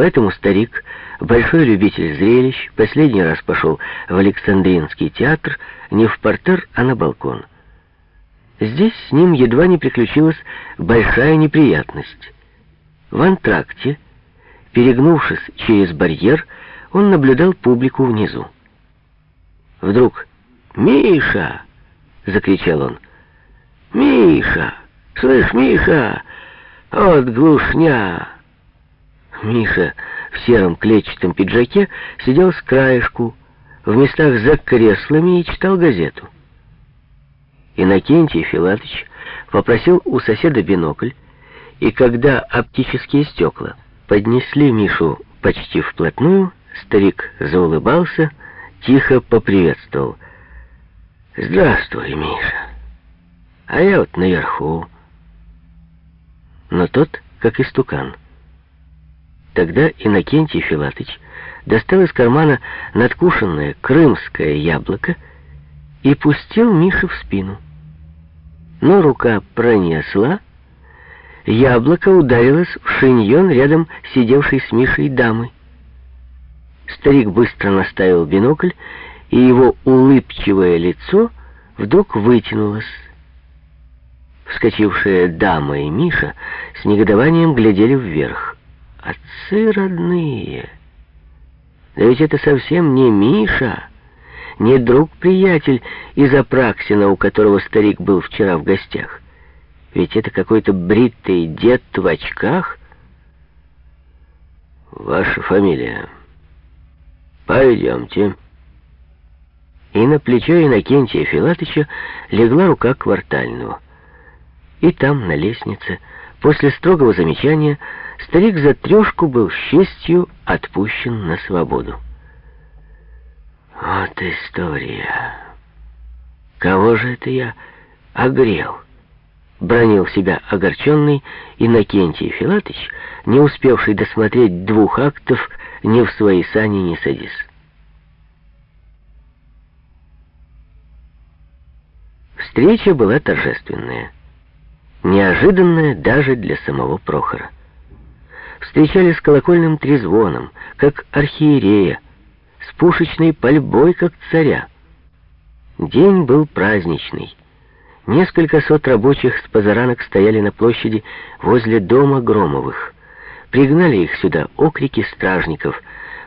Поэтому старик, большой любитель зрелищ, последний раз пошел в Александринский театр не в портер, а на балкон. Здесь с ним едва не приключилась большая неприятность. В антракте, перегнувшись через барьер, он наблюдал публику внизу. Вдруг «Миша!» — закричал он. «Миша! Слышь, Миша! От глушня!» Миша в сером клетчатом пиджаке сидел с краешку, в местах за креслами и читал газету. Иннокентий Филатович попросил у соседа бинокль, и когда оптические стекла поднесли Мишу почти вплотную, старик заулыбался, тихо поприветствовал. «Здравствуй, Миша. А я вот наверху». Но тот, как истукан. Тогда Иннокентий Филатыч достал из кармана надкушенное крымское яблоко и пустил Мише в спину. Но рука пронесла, яблоко ударилось в шиньон рядом сидевшей с Мишей дамы. Старик быстро наставил бинокль, и его улыбчивое лицо вдруг вытянулось. Вскочившая дама и Миша с негодованием глядели вверх. Отцы родные! Да ведь это совсем не Миша, не друг-приятель из Апраксина, у которого старик был вчера в гостях. Ведь это какой-то бритый дед в очках. Ваша фамилия. Пойдемте. И на плечо Иннокентия Филатыча легла рука квартального. И там, на лестнице, после строгого замечания, старик за трешку был с отпущен на свободу. Вот история. Кого же это я огрел? Бронил себя огорченный Иннокентий Филатыч, не успевший досмотреть двух актов ни в свои сани не садись. Встреча была торжественная, неожиданная даже для самого Прохора встречали с колокольным трезвоном, как архиерея, с пушечной пальбой, как царя. День был праздничный. Несколько сот рабочих с позаранок стояли на площади возле дома Громовых. Пригнали их сюда окрики стражников,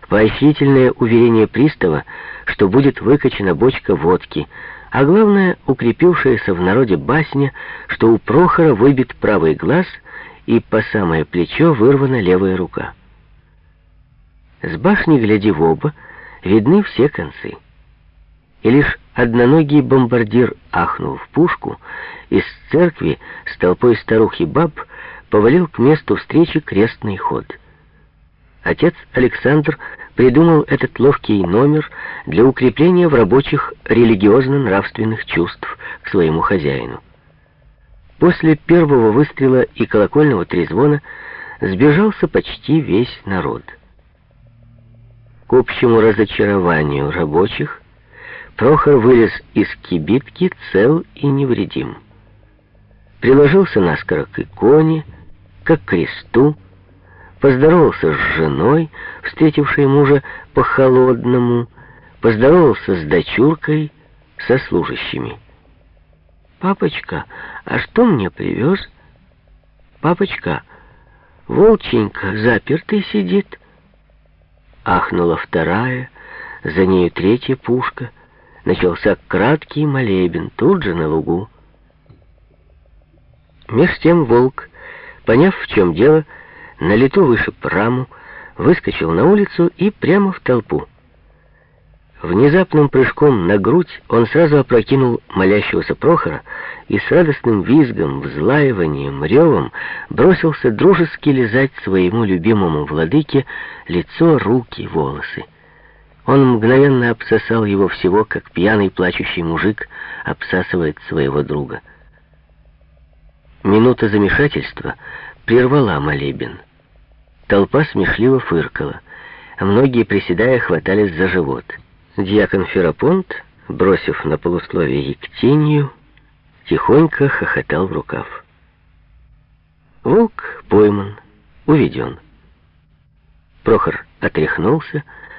поощрительное уверение пристава, что будет выкачана бочка водки, а главное, укрепившаяся в народе басня, что у Прохора выбит правый глаз — и по самое плечо вырвана левая рука. С башни, гляди в оба, видны все концы. И лишь одноногий бомбардир ахнул в пушку, из церкви с толпой старух и баб повалил к месту встречи крестный ход. Отец Александр придумал этот ловкий номер для укрепления в рабочих религиозно-нравственных чувств к своему хозяину. После первого выстрела и колокольного трезвона сбежался почти весь народ. К общему разочарованию рабочих Прохор вылез из кибитки цел и невредим. Приложился наскоро к иконе, как к кресту, поздоровался с женой, встретившей мужа по-холодному, поздоровался с дочуркой, со служащими. «Папочка, а что мне привез?» «Папочка, волченька запертый сидит». Ахнула вторая, за нею третья пушка. Начался краткий молебен тут же на лугу. Меж тем волк, поняв, в чем дело, на лету вышиб раму, выскочил на улицу и прямо в толпу. Внезапным прыжком на грудь он сразу опрокинул молящегося Прохора и с радостным визгом, взлаиванием, ревом бросился дружески лизать своему любимому владыке лицо, руки, волосы. Он мгновенно обсосал его всего, как пьяный плачущий мужик обсасывает своего друга. Минута замешательства прервала молебен. Толпа смешливо фыркала, многие, приседая, хватались за живот — Дьякон Ферапонт, бросив на полусловие Ектинию, тихонько хохотал в рукав. Волк пойман, уведен. Прохор отряхнулся,